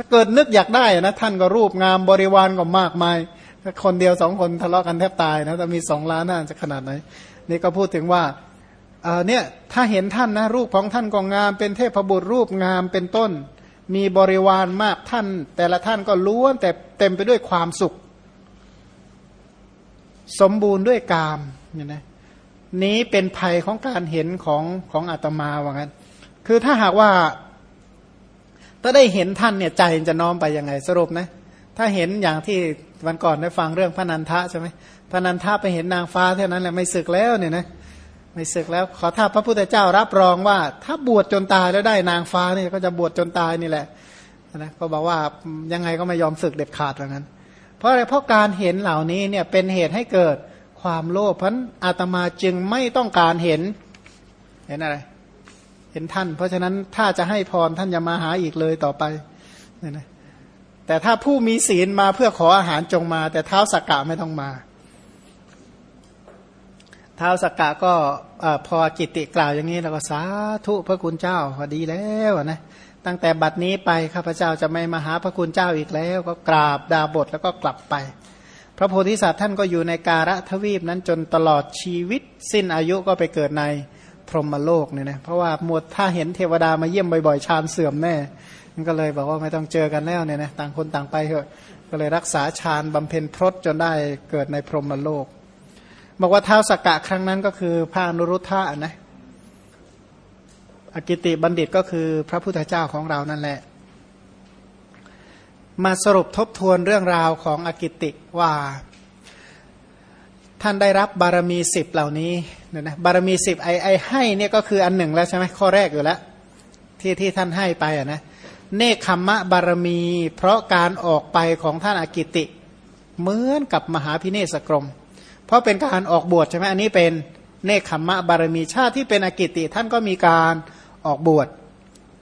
ถ้าเกิดนึกอยากได้นะท่านก็รูปงามบริวารก็มากมายถ้าคนเดียวสองคนทะเลาะกันแทบตายนะถ้ามีสองล้านน่าจะขนาดไหนนี่ก็พูดถึงว่าเนี่ยถ้าเห็นท่านนะรูปของท่านก็งาม เป็นเทพบุตรรูปงามเป็นต้น มีบริวารมากท่าน แต่ละท่านก็ล้วนแต่เต็มไปด้วยความสุข สมบูรณ์ด้วยกามเนี่ยนะนี้เป็นภัยของการเห็นของของอาตมาว่างั้น คือถ้าหากว่า ถ้าได้เห็นท่านเนี่ยใจจะน้อมไปยังไงสรุปนะ ถ้าเห็นอย่างที่วันก่อนได้ฟังเรื่องพระนันทะใช่ไหมพระนันทะไปเห็นนางฟ้าเท่านั้นแหละไม่ศึกแล้วเนี่ยนะไม่ศึกแล้ว ขอถ้าพระพุทธเจ้ารับรองว่า ถ้าบวชจนตายแล้วได้นางฟ้านี่ก็จะบวชจนตายนี่แหละนะก็บอกว่ายังไงก็ไม่ยอมศึกเด็ดขาดเหล่างั้นเพราะอะไรเพราะการเห็นเหล่านี้เนี่ยเป็นเหตุให้เกิดความโลภเพันอาตมาจึงไม่ต้องการเห็น เห็นอะไร เห็นท่าน เพราะฉะนั้นถ้าจะให้พรท่านอย่ามาหาอีกเลยต่อไปเนี่ยนะแต่ถ้าผู้มีศีลมาเพื่อขออาหารจงมา แต่เท้าสักกะไม่ต้องมาเท้าสักกะก็พอกิติกล่าวอย่างนี้แล้วก็สาธุพระคุณเจ้าพอดีแล้วนะตั้งแต่บัดนี้ไปข้าพเจ้าจะไม่มาหาพระคุณเจ้าอีกแล้ว ก็กราบดาบทแล้วก็กลับไป พระโพธิสัตว์ท่านก็อยู่ในการะทวีปนั้นจนตลอดชีวิต สิ้นอายุก็ไปเกิดใน พรหมโลกเนี่ยนะเพราะว่าหมดถ้าเห็นเทวดามาเยี่ยมบ่อยๆชานเสื่อมแน่มันก็เลยบอกว่าไม่ต้องเจอกันแล้วเนี่ยนะต่างคนต่างไปเถอะก็เลยรักษาฌานบำเพ็ญพรตจนได้เกิดในพรหมโลก บอกว่าเท้าสกกะครั้งนั้นก็คือพระนุรุทธะนะอกิติบัณฑิตก็คือพระพุทธเจ้าของเรานั่นแหละ มาสรุปทบทวนเรื่องราวของอกิติว่า ท่านได้รับบารมีสิบเหล่านี้ เนี่ยนะบารมีสิบไอไอให้เนี่ยก็คืออันหนึ่งแล้วใช่ไหมข้อแรกอยู่แล้วที่ที่ท่านให้ไปอะนะเนคขมมะบารมี เพราะการออกไปของท่านอากิติ เหมือนกับมหาพิเนศกรม เพราะเป็นการออกบวชใช่ไหมอันนี้เป็นเนคขมมะบารมีชาติที่เป็นอากิติ ท่านก็มีการออกบวช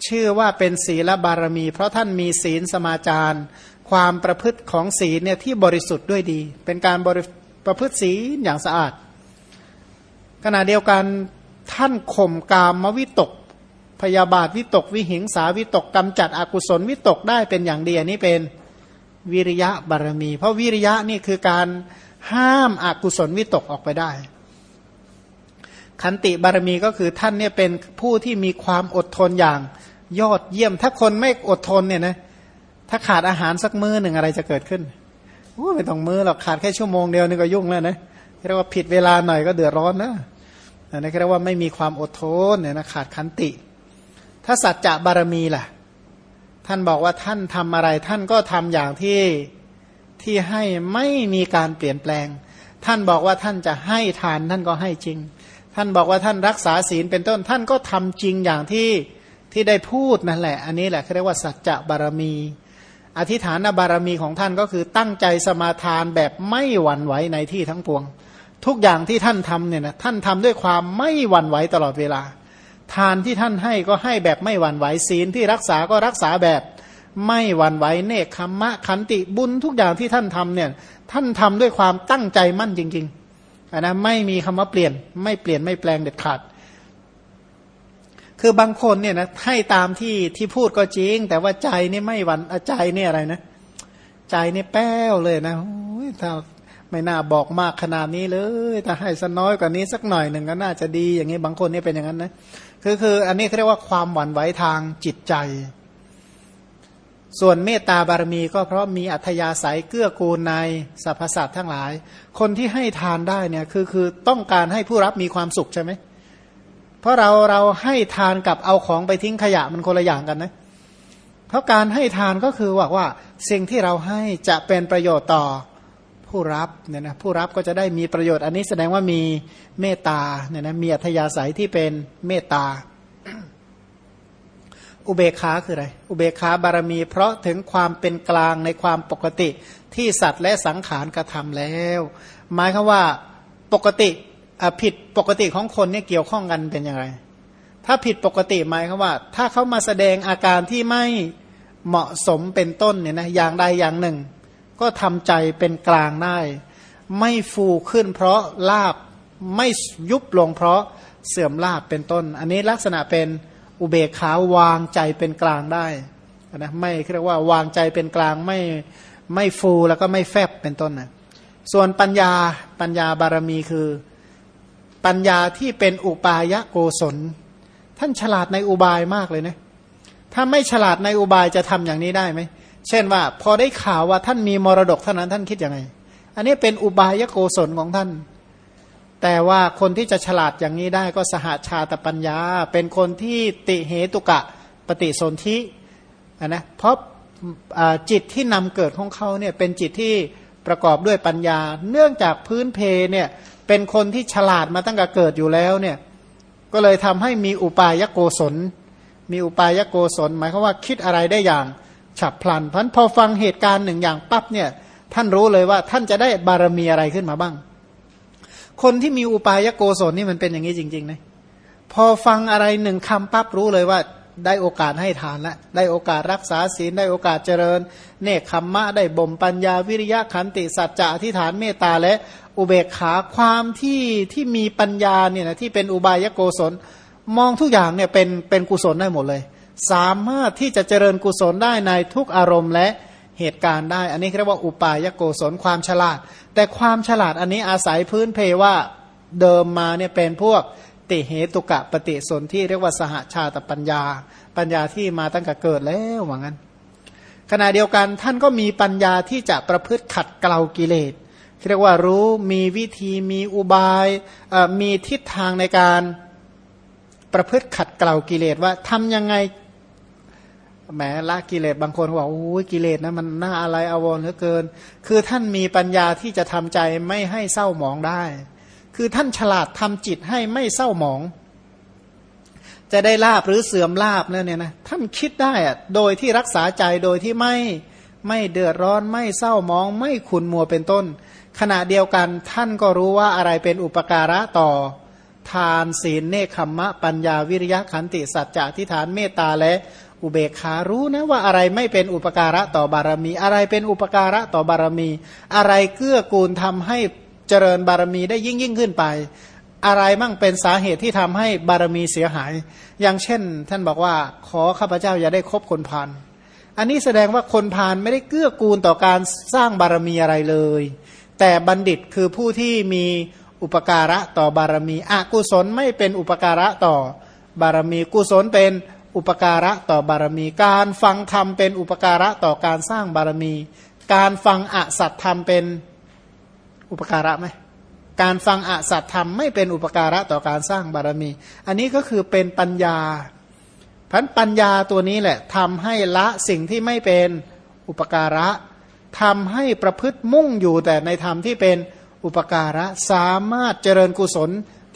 ชื่อว่าเป็นศีลบารมี เพราะท่านมีศีลสมาจารความประพฤติของศีลเนี่ยที่บริสุทธิ์ด้วยดี เป็นการบริประพฤติศีลอย่างสะอาด ขณะเดียวกันท่านข่มกามมวิตก พยาบาทวิตก วิหิงสาวิตกกำจัดอกุศลวิตกได้เป็นอย่างดีอันนี้เป็นวิริยะบารมี เพราะวิริยะนี่คือการห้ามอากุศลวิตกออกไปได้ ขันติบารมีก็คือท่านเนี่ยเป็นผู้ที่มีความอดทนอย่างยอดเยี่ยม ถ้าคนไม่อดทนเนี่ยนะถ้าขาดอาหารสักมื้อหนึ่งอะไรจะเกิดขึ้นโอ้ไม่ต้องมื้อหรอกขาดแค่ชั่วโมงเดียวนี่ก็ยุ่งแล้วนะเรียกว่าผิดเวลาหน่อยก็เดือดร้อนนะ อันนี้เรียกว่าไม่มีความอดทนเนี่ยนะขาดขันติ ถ้าสัจจะบารมีล่ะ ท่านบอกว่าท่านทำอะไร ท่านก็ทำอย่างที่ที่ให้ไม่มีการเปลี่ยนแปลง ท่านบอกว่าท่านจะให้ทานท่านก็ให้จริง ท่านบอกว่าท่านรักษาศีลเป็นต้น ท่านก็ทำจริงอย่างที่ที่ได้พูดนั่นแหละ อันนี้แหละเขาเรียกว่าสัจจะบารมี อธิฐานบารมีของท่านก็คือตั้งใจสมาทานแบบไม่หวั่นไหวในที่ทั้งปวง ทุกอย่างที่ท่านทำเนี่ยนะท่านทำด้วยความไม่หวั่นไหวตลอดเวลา ทานที่ท่านให้ก็ให้แบบไม่หวั่นไหวศีลที่รักษาก็รักษาแบบไม่หวั่นไหวเนคขมะขันติบุญทุกอย่างที่ท่านทำเนี่ยท่านทำด้วยความตั้งใจมั่นจริงๆนะไม่มีคำว่าเปลี่ยนไม่เปลี่ยนไม่แปลงเด็ดขาด คือบางคนเนี่ยนะให้ตามที่ที่พูดก็จริง แต่ว่าใจนี่ไม่หวั่นใจนี่อะไรนะ ใจนี่แป้วเลยนะถ้า ไม่น่าบอกมากขนาดนี้เลยถ้าให้สักน้อยกว่านี้สักหน่อยหนึ่งก็น่าจะดีอย่างนี้บางคนนี่เป็นอย่างนั้นนะคือคืออันนี้เขาเรียกว่าความหวั่นไหวทางจิตใจ ส่วนเมตตาบารมีก็เพราะมีอัธยาศัยเกื้อกูลในสรรพสัตว์ทั้งหลาย คนที่ให้ทานได้เนี่ยคือคือต้องการให้ผู้รับมีความสุขใช่ไหมเพราะเราเราให้ทานกับเอาของไปทิ้งขยะมันคนละอย่างกันนะเพราะการให้ทานก็คือว่าว่าสิ่งที่เราให้จะเป็นประโยชน์ต่อ ผู้รับเนี่ยนะผู้รับก็จะได้มีประโยชน์ อันนี้แสดงว่ามีเมตตาเนี่ยนะมีอัธยาศัยที่เป็นเมตตา อุเบกขาคืออะไร อุเบกขาบารมี เพราะถึงความเป็นกลางในความปกติที่สัตว์และสังขารกระทำแล้ว หมายคือว่าปกติผิดปกติของคนเนี่ยเกี่ยวข้องกันเป็นยังไงถ้าผิดปกติหมายคือว่า ถ้าเขามาแสดงอาการที่ไม่เหมาะสมเป็นต้นเนี่ยนะอย่างใดอย่างหนึ่ง ก็ทำใจเป็นกลางได้ ไม่ฟูขึ้นเพราะลาบไม่ยุบลงเพราะเสื่อมลาบเป็นต้น อันนี้ลักษณะเป็นอุเบกขาวางใจเป็นกลางได้นะไม่เรียกว่าวางใจเป็นกลางไม่ไม่ฟูแล้วก็ไม่แฟบเป็นต้นนะส่วนปัญญาปัญญาบารมีคือปัญญาที่เป็นอุปายะโกศล ท่านฉลาดในอุบายมากเลยนะถ้าไม่ฉลาดในอุบายจะทำอย่างนี้ได้ไหม เช่นว่า พอได้ข่าวว่าท่านมีมรดกเท่านั้นท่านคิดยังไง อันนี้เป็นอุบายโกศลของท่าน แต่ว่าคนที่จะฉลาดอย่างนี้ได้ก็สหาชาตปัญญา เป็นคนที่ติเหตุกะปฏิสนธินะเพราะจิตที่นำเกิดของเขาเนี่ยเป็นจิตที่ประกอบด้วยปัญญา เนื่องจากพื้นเพเนี่ยเป็นคนที่ฉลาดมาตั้งแต่เกิดอยู่แล้วเนี่ยก็เลยทำให้มีอุปายโกศล มีอุปายโกศล หมายความว่าคิดอะไรได้อย่าง ฉับพลันเพันพอฟังเหตุการณ์หนึ่งอย่างปั๊บเนี่ยท่านรู้เลยว่าท่านจะได้บารมีอะไรขึ้นมาบ้าง คนที่มีอุปายโกศลนี่มันเป็นอย่างนี้จริงๆนะพอฟังอะไรหนึ่งคำปั๊บรู้เลยว่าได้โอกาสให้ทานแล้วได้โอกาสรักษาศีลได้โอกาสเจริญ เนคขมมะได้บ่มปัญญาวิริยะขันติสัจจะอธิฐานเมตตาและอุเบกขาความที่ที่มีปัญญาเนี่ยนะที่เป็นอุบายโกศล มองทุกอย่างเนี่ยเป็นเป็นกุศลได้หมดเลย สามารถที่จะเจริญกุศลได้ในทุกอารมณ์และเหตุการณ์ได้ อันนี้เรียกว่าอุปายโกศลความฉลาด แต่ความฉลาดอันนี้อาศัยพื้นเพว่าเดิมมาเนี่ยเป็นพวกติเหตุกะปฏิสนที่เรียกว่าสหชาตปัญญา ปัญญาที่มาตั้งแต่เกิดแล้วว่างั้น ขณะเดียวกันท่านก็มีปัญญาที่จะประพฤติขัดเกลากิเลสเรียกว่ารู้มีวิธีมีอุบายมีทิศทางในการประพฤติขัดเกลากิเลสว่าทำยังไง แหมละกิเลสบางคนบอกโอ้ยกิเลสนะมันน่าอะไรอวรเหลือเกิน คือท่านมีปัญญาที่จะทำใจไม่ให้เศร้าหมองได้ คือท่านฉลาดทำจิตให้ไม่เศร้าหมอง จะได้ลาบหรือเสื่อมลาบเนี่ยนะท่านคิดได้อะโดยที่รักษาใจโดยที่ไม่ไม่เดือดร้อนไม่เศร้าหมองไม่ขุนมัวเป็นต้น ขณะเดียวกันท่านก็รู้ว่าอะไรเป็นอุปการะต่อ ทานศีลเนคขมมะปัญญาวิริยะขันติสัจจะทิฏฐานเมตตาและ อุเบกขารู้นะว่าอะไรไม่เป็นอุปการะต่อบารมี อะไรเป็นอุปการะต่อบารมี อะไรเกื้อกูลทำให้เจริญบารมีได้ยิ่งยิ่งขึ้นไป อะไรมั่งเป็นสาเหตุที่ทำให้บารมีเสียหาย อย่างเช่น ท่านบอกว่าขอข้าพเจ้าอย่าได้คบคนพานอันนี้แสดงว่าคนพานไม่ได้เกื้อกูลต่อการสร้างบารมีอะไรเลย แต่บัณฑิตคือผู้ที่มีอุปการะต่อบารมีอกุศลไม่เป็นอุปการะต่อบารมีกุศลเป็น อุปการะต่อบารมี การฟังธรรมเป็นอุปการะต่อการสร้างบารมี การฟังอสัตธรรมเป็นอุปการะไหมการฟังอสัตธรรมไม่เป็นอุปการะต่อการสร้างบารมี อันนี้ก็คือเป็นปัญญาพันปัญญาตัวนี้แหละทำให้ละสิ่งที่ไม่เป็นอุปการะทำให้ประพฤติมุ่งอยู่แต่ในธรรมที่เป็นอุปการะสามารถเจริญกุศล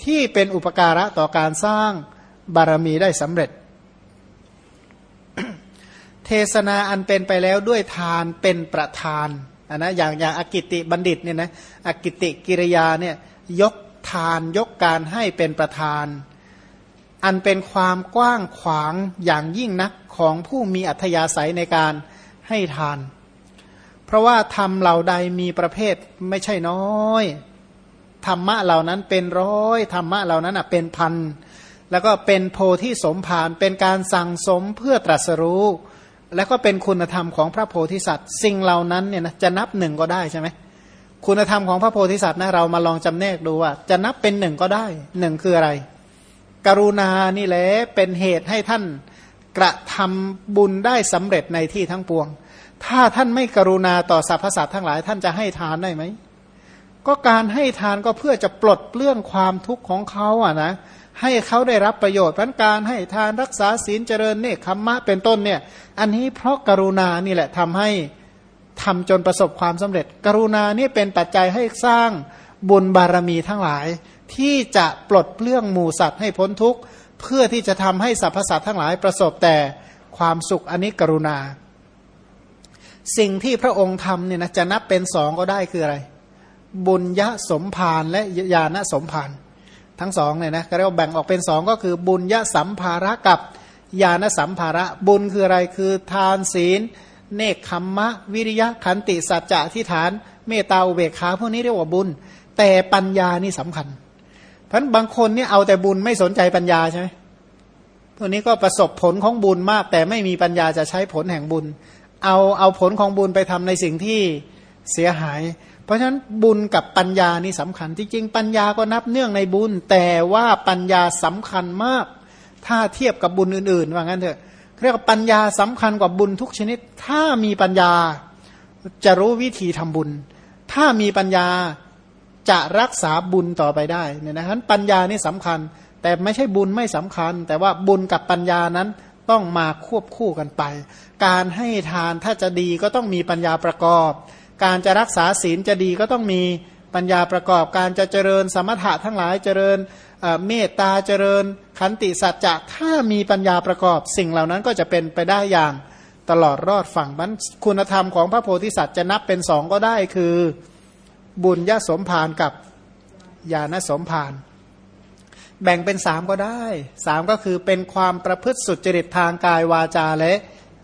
ที่เป็นอุปการะต่อการสร้างบารมีได้สำเร็จ เทศนาอันเป็นไปแล้วด้วยทานเป็นประธานนนะอย่างอย่างอกิติบัณฑิตเนี่ยนะอกิติกิริยาเนี่ยยกทานยกการให้เป็นประธาน อันเป็นความกว้างขวางอย่างยิ่งนักของผู้มีอัธยาศัยในการให้ทาน เพราะว่าธรรมเหล่าใดมีประเภทไม่ใช่น้อยธรรมะเหล่านั้นเป็นร้อยธรรมะเหล่านั้นเป็นพันแล้วก็เป็นโพธิสมภารเป็นการสั่งสมเพื่อตรัสรู้ แล้วก็เป็นคุณธรรมของพระโพธิสัตว์ สิ่งเหล่านั้นเนี่ยนะจะนับหนึ่งก็ได้ใช่ไหมคุณธรรมของพระโพธิสัตว์นะเรามาลองจำแนกดูว่าจะนับเป็นหนึ่งก็ได้หนึ่งคืออะไร กรุณานี่แหละเป็นเหตุให้ท่านกระทำบุญได้สำเร็จในที่ทั้งปวง ถ้าท่านไม่กรุณาต่อสรรพสัตว์ทั้งหลาย ท่านจะให้ทานได้ไหมก็การให้ทานก็เพื่อจะปลดเปลื้องความทุกข์ของเขาอะนะ ให้เขาได้รับประโยชน์พันการให้ทานรักษาศีลเจริญเนคขมมะเป็นต้นเนี่ย อันนี้เพราะกรุณานี่แหละทำให้ทำจนประสบความสำเร็จ กรุณานี่เป็นปัจจัยให้สร้างบุญบารมีทั้งหลาย ที่จะปลดเปลื้องหมู่สัตว์ให้พ้นทุกข์เพื่อที่จะทำให้สรรพสัตว์ทั้งหลายประสบแต่ความสุขอันนี้กรุณา สิ่งที่พระองค์ทำเนี่ยนะจะนับเป็นสองก็ได้คืออะไร บุญยะสมภารและญาณสมภาร ทั้งสองเนี่ยนะก็เรียกว่าแบ่งออกเป็นสองก็คือบุญยะสัมภาระกับญาณสัมภาระบุญคืออะไรคือทานศีล เนคขมมะ วิริยะขันติสัจจะที่ฐาน เมตตาอุเบกขาพวกนี้เรียกว่าบุญ แต่ปัญญานี่สำคัญ เพราะบางคนเนี่ยเอาแต่บุญไม่สนใจปัญญาใช่ไหมตัวนี้ก็ประสบผลของบุญมาก แต่ไม่มีปัญญาจะใช้ผลแห่งบุญ เอาเอาผลของบุญไปทำในสิ่งที่เสียหาย ราะฉะนั้นบุญกับปัญญานี่สำคัญ จริงๆ ปัญญาก็นับเนื่องในบุญ แต่ว่าปัญญาสำคัญมาก ถ้าเทียบกับบุญอื่นๆว่างั้นเถอะเรียกว่าปัญญาสำคัญกว่าบุญทุกชนิด ถ้ามีปัญญาจะรู้วิธีทำบุญ ถ้ามีปัญญาจะรักษาบุญต่อไปได้เนี่ยนะครับปัญญานี่สำคัญ แต่ไม่ใช่บุญไม่สำคัญ แต่ว่าบุญกับปัญญานั้นต้องมาควบคู่กันไป การให้ทานถ้าจะดีก็ต้องมีปัญญาประกอบ การจะรักษาศีลจะดีก็ต้องมีปัญญาประกอบการจะเจริญสมถะทั้งหลายเจริญเมตตาเจริญขันติสัจจะถ้ามีปัญญาประกอบสิ่งเหล่านั้นก็จะเป็นไปได้อย่างตลอดรอดฝั่งมันคุณธรรมของพระโพธิสัตว์จะนับเป็นสองก็ได้คือบุญญาสมภารกับญาณสมภารแบ่งเป็นสามก็ได้สามก็คือเป็นความประพฤติสุจริตทางกายวาจาและ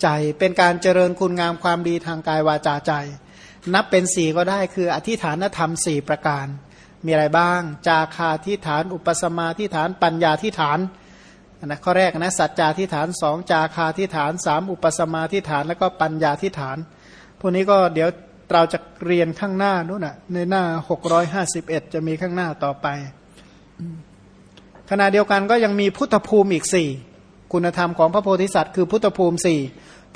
ใจเป็นการเจริญคุณงามความดีทางกายวาจาใจ นับเป็นสี่ก็ได้คืออธิฐานธรรมสี่ประการ มีอะไรบ้าง จาคาทิฐาน อุปสมาทิฐาน ปัญญาทิฐานนะข้อแรกนะสัจจาทิฐานสองจาคาทิฐานสามอุปสมาทิฐาน แล้วก็ปัญญาทิฐาน พวกนี้ก็เดี๋ยวเราจะเรียนข้างหน้านู้นน่ะในหน้าหกร้อยห้าสิบเอ็ดจะมีข้างหน้าต่อไป ขณะเดียวกันก็ยังมีพุทธภูมิอีกสี่คุณธรรมของพระโพธิสัตว์คือพุทธภูมิสี่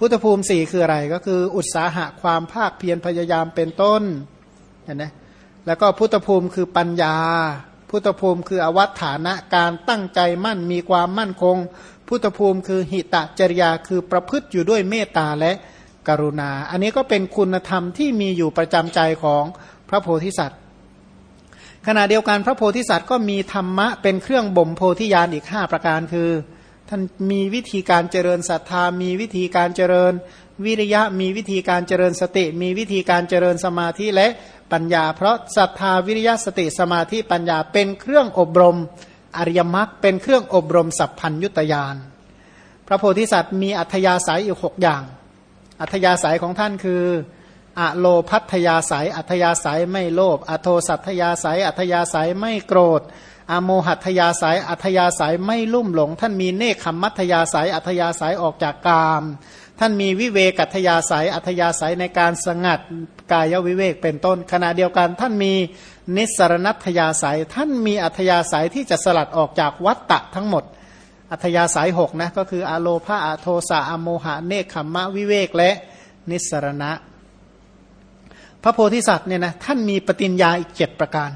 พุทธภูมิสี่คืออะไรก็คือ อุตสาหะความภาคเพียรพยายามเป็นต้นเห็นไหมแล้วก็พุทธภูมิคือปัญญา พุทธภูมิคืออวัตฐานะการตั้งใจมั่นมีความมั่นคง พุทธภูมิคือหิตะจริยาคือประพฤติอยู่ด้วยเมตตาและกรุณา อันนี้ก็เป็นคุณธรรมที่มีอยู่ประจำใจของพระโพธิสัตว์ ขณะเดียวกันพระโพธิสัตว์ก็มีธรรมะเป็นเครื่องบ่มโพธิญาณอีก 5 ประการคือ ท่านมีวิธีการเจริญศรัทธา มีวิธีการเจริญวิริยะ มีวิธีการเจริญสติ มีวิธีการเจริญสมาธิและปัญญา เพราะศรัทธาวิริยะสติสมาธิปัญญาเป็นเครื่องอบรมอริยมรรคเป็นเครื่องอบรมสัพพัญยุตยาน พระโพธิสัตว์มีอัธยาศัยอีกหกอย่าง อัธยาศัยของท่านคืออะโลพัทยาศัย อัธยาศัยไม่โลภ อโทสัทยาศัย อัธยาศัยไม่โกรธ อโมหัตยาศัยอัธยาศัยไม่ลุ่มหลง ท่านมีเนคขมัตยาศัยอัธยาศัยออกจากกาม ท่านมีวิเวกัตยาศัยอัธยาศัยในการสงัดกายวิเวกเป็นต้น ขณะเดียวกันท่านมีนิสรณัตยาศัยท่านมีอัธยาศัยที่จะสลัดออกจากวัตตะทั้งหมด อัธยาศัยหกนะก็คืออโลภาอโทสะอโมหะเนคขมมะวิเวกและนิสรณะ พระโพธิสัตว์เนี่ยนะท่านมีปฏิญญาอีกเจ็ดประการ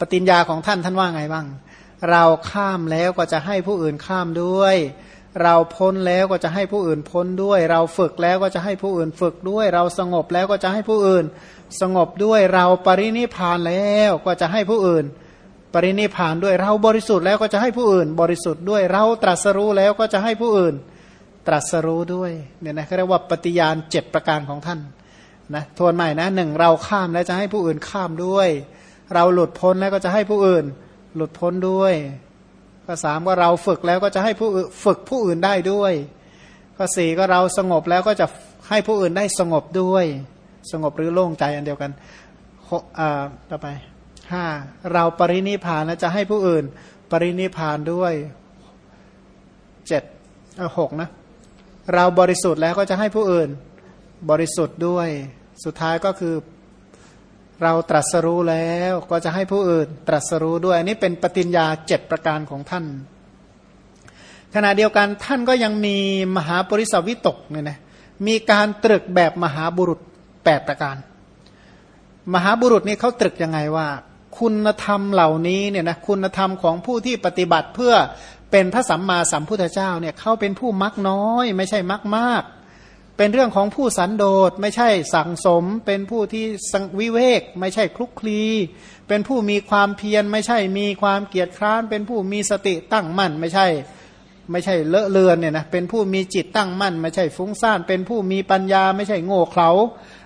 ปฏิญญาของท่านท่านว่าไงบ้าง เราข้ามแล้วก็จะให้ผู้อื่นข้ามด้วย เราพ้นแล้วก็จะให้ผู้อื่นพ้นด้วย เราฝึกแล้วก็จะให้ผู้อื่นฝึกด้วย เราสงบแล้วก็จะให้ผู้อื่น สงบด้วยเราปรินิพานแล้วก็จะให้ผู้อื่น ปรินิพานด้วยเราบริสุทธิ์แล้วก็จะให้ผู้อื่น บริสุทธิ์ด้วยเราตรัสรู้แล้วก็จะให้ผู้อื่น ตรัสรู้ด้วยเนี่ยนะเขาเรียกว่าปฏิญาณเจ็ดประการของท่านนะทวนใหม่นะหนึ่งเราข้ามแล้วจะให้ผู้อื่นข้ามด้วย เราหลุดพ้นแล้วก็จะให้ผู้อื่น หลุดพ้นด้วยก็สามก็เราฝึกแล้วก็จะให้ผู้ฝึกผู้อื่นได้ด้วยก็สี่ก็เราสงบแล้วก็จะให้ผู้อื่นได้สงบด้วย สงบหรือโล่งใจอันเดียวกันอ่าต่อไปห้าเราปรินิพานแล้วจะให้ผู้อื่น ปรินิพานด้วยเจ็ดหกนะ เราบริสุทธิ์แล้วก็จะให้ผู้อื่นบริสุทธิ์ด้วย สุดท้ายก็คือ เราตรัสรู้แล้วก็จะให้ผู้อื่นตรัสรู้ด้วยอันนี้เป็นปฏิญญาเจ็ดประการของท่าน ขณะเดียวกันท่านก็ยังมีมหาปริสวิตกเนี่ยนะมีการตรึกแบบมหาบุรุษแปดประการ มหาบุรุษนี่เขาตรึกยังไงว่า คุณธรรมเหล่านี้เนี่ยนะคุณธรรมของผู้ที่ปฏิบัติเพื่อเป็นพระสัมมาสัมพุทธเจ้าเนี่ยเขาเป็นผู้มักน้อย ไม่ใช่มักมาก เป็นเรื่องของผู้สันโดษไม่ใช่สังสม เป็นผู้ที่สังวิเวก ไม่ใช่คลุกคลีเป็นผู้มีความเพียรไม่ใช่มีความเกียจคร้าน เป็นผู้มีสติตั้งมั่น ไม่ใช่ไม่ใช่เลอะเลือนเนี่ยนะเป็นผู้มีจิตตั้งมั่น ไม่ใช่ฟุ้งซ่าน เป็นผู้มีปัญญา ไม่ใช่โง่เขลา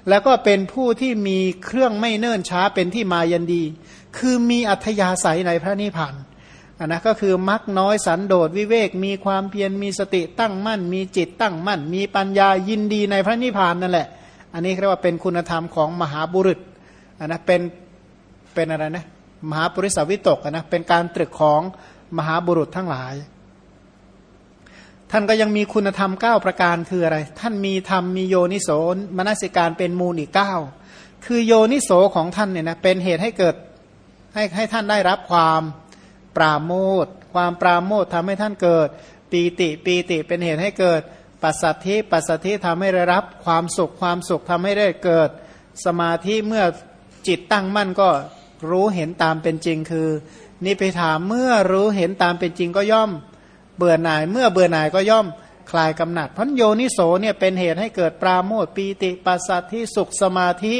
แล้วก็เป็นผู้ที่มีเครื่องไม่เนิ่นช้าเป็นที่มายันดี คือมีอัธยาศัยในพระนิพพาน นนะก็คือมักน้อยสันโดษวิเวกมีความเพียรมีสติตั้งมั่น มีจิตตั้งมั่น มีปัญญายินดีในพระนิพพานนั่นแหละ อันนี้เรียกว่าเป็นคุณธรรมของมหาบุรุษอันนะเป็นเป็นอะไรนะมหาปุริสวิตกนะเป็นการตรึกของมหาบุรุษทั้งหลาย ท่านก็ยังมีคุณธรรม 9 ประการคืออะไร ท่านมีธรรมมีโยนิโสมนสิการเป็นมูลอีก 9 คือโยนิโสของท่านเนี่ยนะเป็นเหตุให้เกิดให้ให้ท่านได้รับความ ปราโมทความปราโมททำให้ท่านเกิด ปีติปีติเป็นเหตุให้เกิด ปัสสัทธิปัสสัทธิทำให้ได้รับความสุขความสุขทำให้ได้เกิด สมาธิเมื่อจิตตั้งมั่นก็รู้เห็นตามเป็นจริงคือ นิพพิทาเมื่อรู้เห็นตามเป็นจริงก็ย่อม เบื่อหน่ายเมื่อเบื่อหน่ายก็ย่อมคลายกำหนัดพันโยนิโสเนี่ยเป็นเหตุให้เกิดปราโมทปีติปัสสัทธิสุขสมาธิ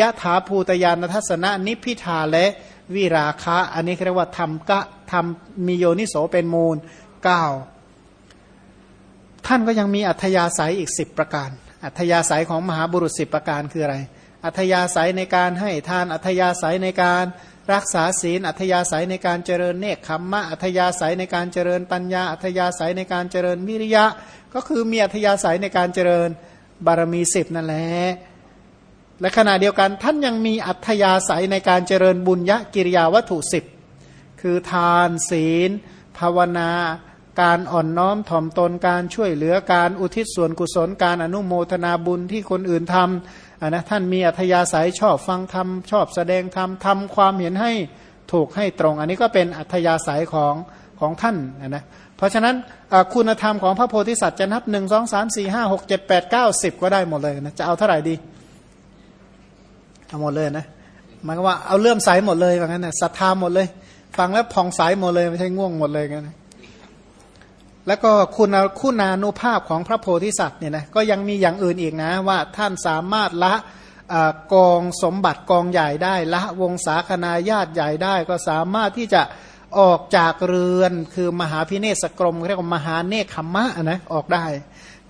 ยะถาภูตยานทัศนะนิพพิทาและ วิราคะ อันนี้เรียกว่าทำกะทำมีโยนิโสเป็นมูลเก้าท่านก็ยังมีอัธยาศัยอีกสิบประการ อัธยาศัยของมหาบุรุษสิบประการคืออะไร อัธยาศัยในการให้ทาน อัธยาศัยในการรักษาศีล อัธยาศัยในการเจริญเนคขมมะ อัธยาศัยในการเจริญปัญญา อัธยาศัยในการเจริญวิริยะ ก็คือมีอัธยาศัยในการเจริญบารมีสิบนั่นแหละ และขณะเดียวกันท่านยังมีอัธยาศัยในการเจริญบุญยกิริยาวัตถุสิบคือทานศีล ภาวนา การอ่อนน้อมถ่อมตนการช่วยเหลือการอุทิศส่วนกุศลการอนุโมทนาบุญที่คนอื่นทำนะท่านมีอัธยาศัยชอบฟังธรรมชอบแสดงธรรมทำความเห็นให้ถูกให้ตรง อันนี้ก็เป็นอัธยาศัยของของท่านนะเพราะฉะนั้นคุณธรรมของพระโพธิสัตว์จะนับหนึ่งสองสามสี่ห้าหกเจ็ดแปดเก้าสิบก็ได้หมดเลยนะจะเอาเท่าไหร่ดี เอาหมดเลยนะหมายว่าเอาเลื่อมใสหมดเลยว่างั้นนะศรัทธาหมดเลย ฟังแล้วผ่องใสหมดเลยไม่ใช่ง่วงหมดเลยกันนะแล้วก็คุณคุณานุภาพของพระโพธิสัตว์เนี่ยนะก็ยังมีอย่างอื่นอีกนะว่าท่านสามารถละกองสมบัติกองใหญ่ได้ ละวงศาคณาญาติใหญ่ได้ ก็สามารถที่จะออกจากเรือนคือมหาพิเนศกรมเรียกว่ามหาเนคขมมะนะออกได้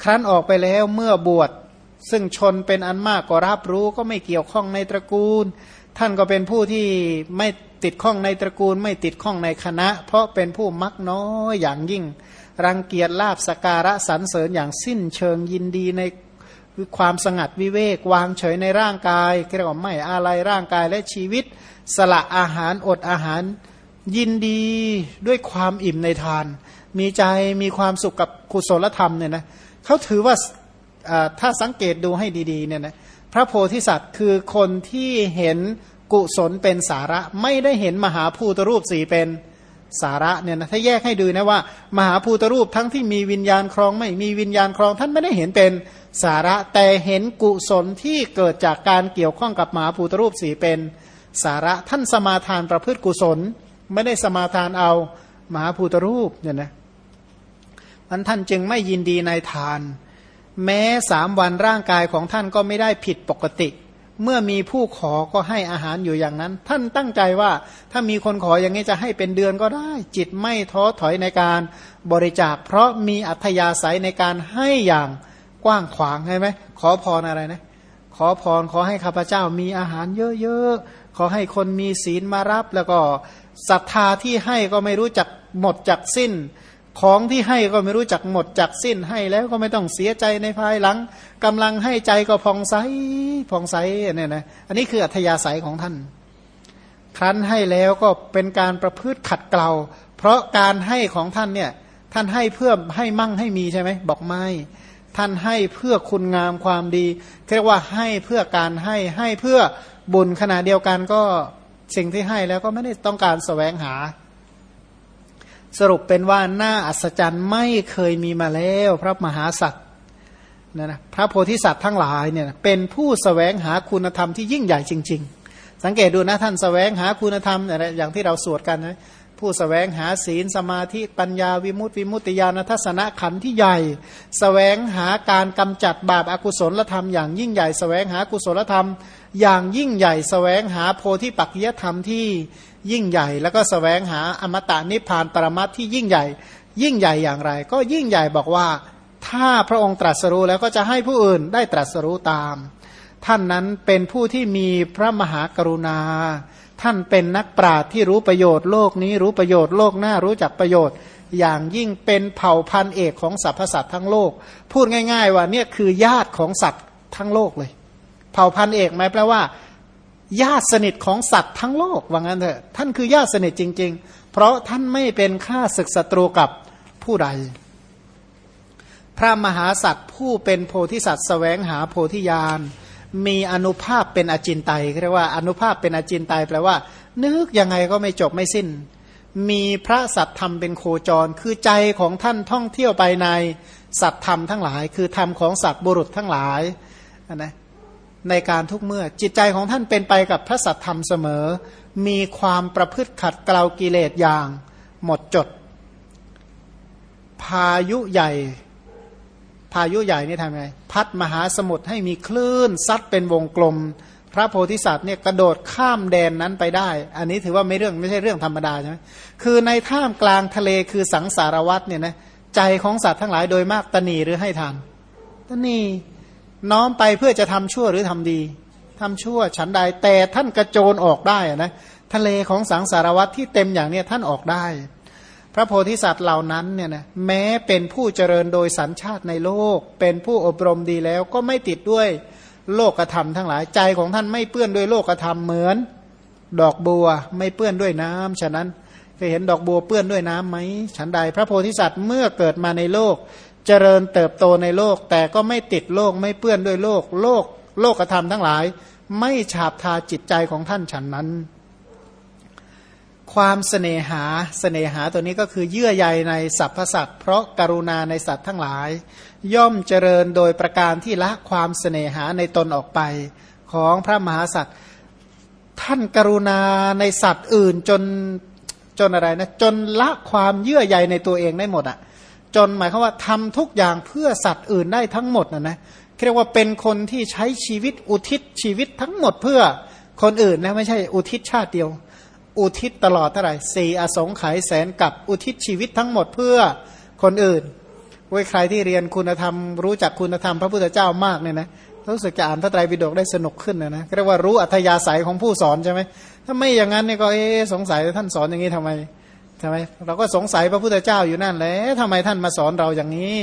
ครั้นออกไปแล้วเมื่อบวช ซึ่งชนเป็นอันมากก็รับรู้ก็ไม่เกี่ยวข้องในตระกูล ท่านก็เป็นผู้ที่ไม่ติดข้องในตระกูล ไม่ติดข้องในคณะ เพราะเป็นผู้มักน้อยอย่างยิ่ง รังเกียจลาบสการะสรรเสริญอย่างสิ้นเชิงยินดีในความสงัดวิเวกวางเฉยในร่างกายเรียกว่าไม่อะไรร่างกายและชีวิต สละอาหารอดอาหาร ยินดีด้วยความอิ่มในทาน มีใจมีความสุขกับกุศลธรรมเนี่ยนะเขาถือว่า ถ้าสังเกตดูให้ดีๆเนี่ยนะพระโพธิสัตว์คือคนที่เห็นกุศลเป็นสาระไม่ได้เห็นมหาภูตรูปสีเป็นสาระเนี่ยนะถ้าแยกให้ดูนะว่า มหาภูตรูปทั้งที่มีวิญญาณครองไม่มีวิญญาณครองท่านไม่ได้เห็นเป็นสาระแต่เห็นกุศลที่เกิดจากการเกี่ยวข้องกับมหาภูตรูปสีเป็นสาระท่านสมาทานประพฤติกุศล ไม่ได้สมาทานเอามหาภูตรูปเนี่ยนะมันท่านจึงไม่ยินดีในทาน แม้สามวันร่างกายของท่านก็ไม่ได้ผิดปกติ เมื่อมีผู้ขอก็ให้อาหารอยู่อย่างนั้น ท่านตั้งใจว่าถ้ามีคนขออย่างนี้จะให้เป็นเดือนก็ได้ จิตไม่ท้อถอยในการบริจาค เพราะมีอัธยาศัยในการให้อย่างกว้างขวางใช่ไหมขอพรอะไรนะ ขอพรขอให้ข้าพเจ้ามีอาหารเยอะๆขอให้คนมีศีลมารับแล้วก็ศรัทธาที่ให้ก็ไม่รู้จักหมดจักสิ้น ของที่ให้ก็ไม่รู้จักหมดจักสิ้นให้แล้วก็ไม่ต้องเสียใจในภายหลังกำลังให้ใจก็พองใสพองใสเนี่ยนะอันนี้คืออัธยาศัยของท่าน ครั้นให้แล้วก็เป็นการประพฤติขัดเกลาเพราะการให้ของท่านเนี่ยท่านให้เพื่อให้มั่งให้มีใช่ไหมบอกไม่ ท่านให้เพื่อคุณงามความดีเรียกว่าให้เพื่อการให้ให้เพื่อบุญขณะเดียวกันก็สิ่งที่ให้แล้วก็ไม่ได้ต้องการสแสวงหา สรุปเป็นว่าหน้าอัศจรรย์ไม่เคยมีมาแล้ว พระมหาสัตว์นะนะพระโพธิสัตว์ทั้งหลายเนี่ยเป็นผู้สแสวงหาคุณธรรมที่ยิ่งใหญ่จริง ๆ สังเกตดูนะท่านสแสวงหาคุณธรรมอย่างที่เราสวดกันนะผู้สแสวงหาศีลสมาธิปัญญาวิมุตติวิมุตติญาณทัศนขันธ์ที่ใหญ่สแสวงหาการกำจัดบาปอากุศลธรรมอย่างยิ่งใหญ่สแสวงหากุศลธรรม อย่างยิ่งใหญ่สแสวงหาโพธิปักจยธรรมที่ยิ่งใหญ่ แล้วก็สแสวงหาอมตะนิพพานปรมัตที่ยิ่งใหญ่ ยิ่งใหญ่อย่างไร ก็ยิ่งใหญ่บอกว่า ถ้าพระองค์ตรัสรู้แล้วก็จะให้ผู้อื่นได้ตรัสรู้ตาม ท่านนั้นเป็นผู้ที่มีพระมหากรุณา ท่านเป็นนักปราชญ์ที่รู้ประโยชน์โลกนี้รู้ประโยชน์โลกหน้ารู้จักประโยชน์ อย่างยิ่งเป็นเผ่าพันธุ์เอกของสรรพสัตว์ทั้งโลก พูดง่าย ๆ ว่าเนี่ยคือญาติของสัตว์ทั้งโลกเลย เผ่าพันธุ์เอกหมายแปลว่าญาติสนิทของสัตว์ทั้งโลกว่างั้นเถอะท่านคือญาติสนิทจริง ๆ เพราะท่านไม่เป็นข้าศึกศัตรูกับผู้ใด พระมหาสัตว์ผู้เป็นโพธิสัตว์สแสวงหาโพธิญาณมีอนุภาพเป็นอจินไตยเรียกว่าอนุภาพเป็นอจินไตยแปลว่า นึกยังไงก็ไม่จบไม่สิ้น มีพระสัตธรรมเป็นโคจร คือใจของท่านท่องเที่ยวไปในสัตธรรมทั้งหลาย คือธรรมของสัตว์บุรุษทั้งหลายนะ ในการทุกเมื่อ จิตใจของท่านเป็นไปกับพระสัตธรรมเสมอ มีความประพฤติขัดเกลากิเลสอย่าง หมดจด พายุใหญ่ พายุใหญ่นี่ทำไง พัดมหาสมุทรให้มีคลื่นซัดเป็นวงกลม พระโพธิสัตว์เนี่ยกระโดดข้ามแดนนั้นไปได้ อันนี้ถือว่าไม่เรื่องไม่ใช่เรื่องธรรมดาใช่ไหมคือในท่ามกลางทะเลคือสังสารวัตเนี่ยนะใจของสัตว์ทั้งหลายโดยมากตนีหรือให้ทานตนี น้อมไปเพื่อจะทำชั่วหรือทำดีทำชั่วฉันใดแต่ท่านกระโจนออกได้นะทะเลของสังสารวัตที่เต็มอย่างเนี้ยท่านออกได้ พระโพธิสัตว์เหล่านั้นเนี่ยนะแม้เป็นผู้เจริญโดยสัญชาติในโลก เป็นผู้อบรมดีแล้วก็ไม่ติดด้วยโลกธรรมทั้งหลายใจของท่านไม่เปื้อนด้วยโลกธรรมเหมือน ดอกบัวไม่เปื้อนด้วยน้ำฉะนั้นเคยเห็นดอกบัวเปื้อนด้วยน้ำไหมฉันใดพระโพธิสัตว์เมื่อเกิดมาในโลก เจริญเติบโตในโลก แต่ก็ไม่ติดโลกไม่เปื้อนด้วยโลก โลก โลกธรรมทั้งหลาย ไม่ฉาบทาจิตใจของท่านฉันนั้น ความเสน่หาเสน่หาตัวนี้ก็คือเยื่อใยในสรรพสัตว์เพราะกรุณาในสัตว์ทั้งหลาย ย่อมเจริญโดยประการที่ละความเสน่หาในตนออกไปของพระมหาสัตว์ท่านกรุณาในสัตว์อื่นจนจนอะไรนะจนละความเยื่อใยในตัวเองได้หมดอะ่ะ จนหมายความว่าทำทุกอย่างเพื่อสัตว์อื่นได้ทั้งหมดนะนะเรียกว่าเป็นคนที่ใช้ชีวิตอุทิศชีวิตทั้งหมดเพื่อคนอื่นนะไม่ใช่อุทิศชาติเดียว อุทิศตลอดเท่าไหร่สี่อสงไขยแสนกับอุทิศชีวิตทั้งหมดเพื่อคนอื่นเว้ยใครที่เรียนคุณธรรม รู้จักคุณธรรมพระพุทธเจ้ามากเนี่ยนะรู้สึกจะอ่านพระไตรปิฎกได้สนุกขึ้นนะนะเรียกว่ารู้อัธยาศัยของผู้สอนใช่ไหมถ้าไม่อย่างนั้นเนี่ยก็เอ๊สงสัยท่านสอนอย่างนี้ทำไม ใช่ไหมเราก็สงสัยพระพุทธเจ้าอยู่นั่นแหละทำไมท่านมาสอนเราอย่างนี้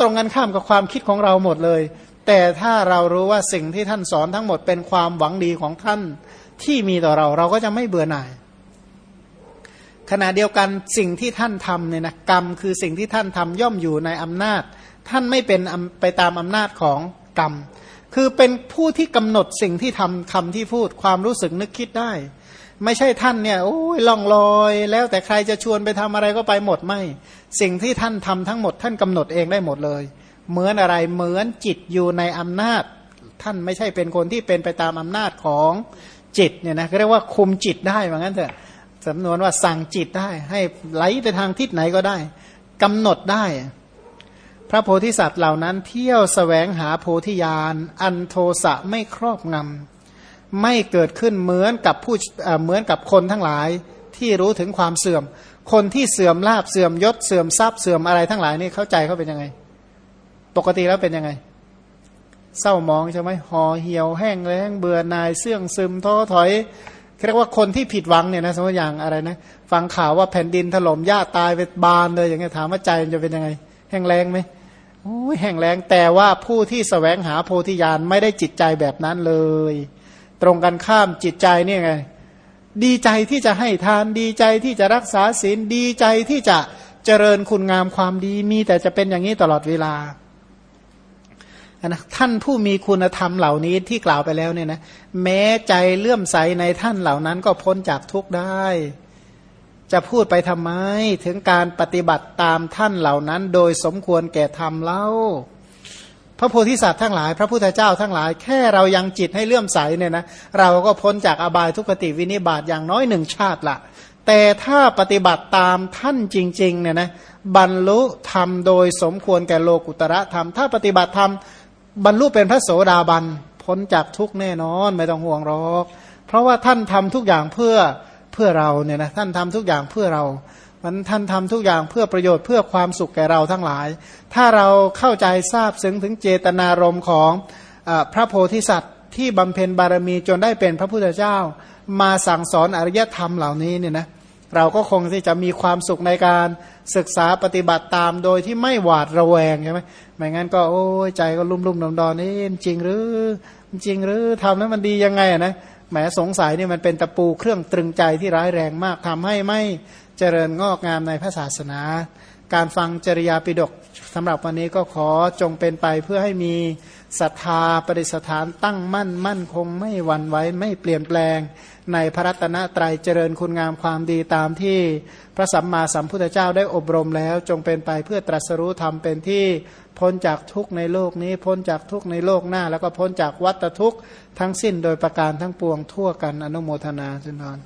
ตรงกันข้ามกับความคิดของเราหมดเลย แต่ถ้าเรารู้ว่าสิ่งที่ท่านสอนทั้งหมดเป็นความหวังดีของท่านที่มีต่อเราเราก็จะไม่เบื่อหน่าย ขณะเดียวกันสิ่งที่ท่านทำเนี่ยนะกรรมคือสิ่งที่ท่านทำย่อมอยู่ในอำนาจ ท่านไม่เป็นไปตามอำนาจของกรรม คือเป็นผู้ที่กำหนดสิ่งที่ทำคำที่พูดความรู้สึกนึกคิดได้ ไม่ใช่ท่านเนี่ยโอ้ยล่องลอย แล้วแต่ใครจะชวนไปทำอะไรก็ไปหมดไม่ สิ่งที่ท่านทำทั้งหมด ท่านกำหนดเองได้หมดเลย เหมือนอะไรเหมือนจิตอยู่ในอำนาจ ท่านไม่ใช่เป็นคนที่เป็นไปตามอำนาจของจิตเนี่ยนะเรียกว่าคุมจิตได้เหมือนกันเถอะสำนวนว่าสั่งจิตได้ ให้ไหลไปทางทิศไหนก็ได้กำหนดได้ พระโพธิสัตว์เหล่านั้นเที่ยวสแสวงหาโพธิญาณอันโทสะไม่ครอบงำ ไม่เกิดขึ้นเหมือนกับผู้เหมือนกับคนทั้งหลายที่รู้ถึงความเสื่อม คนที่เสื่อมลาบเสื่อมยศเสื่อมทรัพย์เสื่อมอะไรทั้งหลายนี่เข้าใจเขาเป็นยังไง ปกติแล้วเป็นยังไง เศร้ามองใช่ไหมห่อเหี่ยวแห้งแล้งเบื่อนายเสื่องซึมท้อถอยเรียกว่าคนที่ผิดหวังเนี่ยนะสมมติอย่างอะไรนะฟังข่าวว่าแผ่นดินถล่มหญ้าตายไปบานเลยอย่างเงี้ยถามว่าใจมันจะเป็นยังไง แห้งแล้งไหมโอ้ยแห้งแล้งแต่ว่าผู้ที่สแสวงหาโพธิญาณไม่ได้จิตใจแบบนั้นเลย ตรงกันข้ามจิตใจนี่ไง ดีใจที่จะให้ทานดีใจที่จะรักษาศีลดีใจที่จะเจริญคุณงามความดีมีแต่จะเป็นอย่างนี้ตลอดเวลานะท่านผู้มีคุณธรรมเหล่านี้ที่กล่าวไปแล้วเนี่ยนะแม้ใจเลื่อมใสในท่านเหล่านั้นก็พ้นจากทุกข์ได้ จะพูดไปทำไมถึงการปฏิบัติตามท่านเหล่านั้น โดยสมควรแก่ธรรมเล่า พระโพธิสัตว์ทั้งหลาย พระพุทธเจ้าทั้งหลาย แค่เรายังจิตให้เลื่อมใสเนี่ยนะเราก็พ้นจากอบายทุกติวินิบาตอย่างน้อยหนึ่งชาติละแต่ถ้าปฏิบัติตามท่านจริงๆเนี่ยนะบรรลุธรรมโดยสมควรแก่โลกุตระธรรม ถ้าปฏิบัติธรรมบรรลุเป็นพระโสดาบันพ้นจากทุกแน่นอนไม่ต้องห่วงหรอก เพราะว่าท่านทำทุกอย่างเพื่อเพื่อเราเนี่ยนะท่านทำทุกอย่างเพื่อเรา มันท่านทำทุกอย่างเพื่อประโยชน์เพื่อความสุขแก่เราทั้งหลาย ถ้าเราเข้าใจทราบซึ้งถึงเจตนารมณ์ของอพระโพธิสัตว์ ที่บำเพ็ญบารมีจนได้เป็นพระพุทธเจ้า มาสั่งสอนอริยธรรมเหล่านี้เนี่ยนะเราก็คงที่จะมีความสุขในการศึกษาปฏิบัติตามโดยที่ไม่หวาดระแวงใช่ไหมไม่งั้นก็โอ้ยใจก็ลุ่มลุ่มดอนดอนนี่จริงหรือจริงหรือทำแล้วมันดียังไงนะแหมสงสัยนี่มันเป็นตะปูเครื่องตรึงใจที่ร้ายแรงมากทำให้ไม่ เจริญงอกงามในพระศาสนา การฟังจริยาปิดกสำหรับวันนี้ก็ขอจงเป็นไปเพื่อให้มีศรัทธาปฏิสถานตั้งมั่นมั่นคงไม่หวั่นไหวไม่เปลี่ยนแปลง ในพระรัตนตรัยเจริญคุณงามความดีตามที่พระสัมมาสัมพุทธเจ้าได้อบรมแล้ว จงเป็นไปเพื่อตรัสรู้ธรรมเป็นที่พ้นจากทุกข์ในโลกนี้ พ้นจากทุกข์ในโลกหน้า แล้วก็พ้นจากวัฏทุกข์ทั้งสิ้นโดยประการทั้งปวงทั่วกันอนุโมทนาจุนทร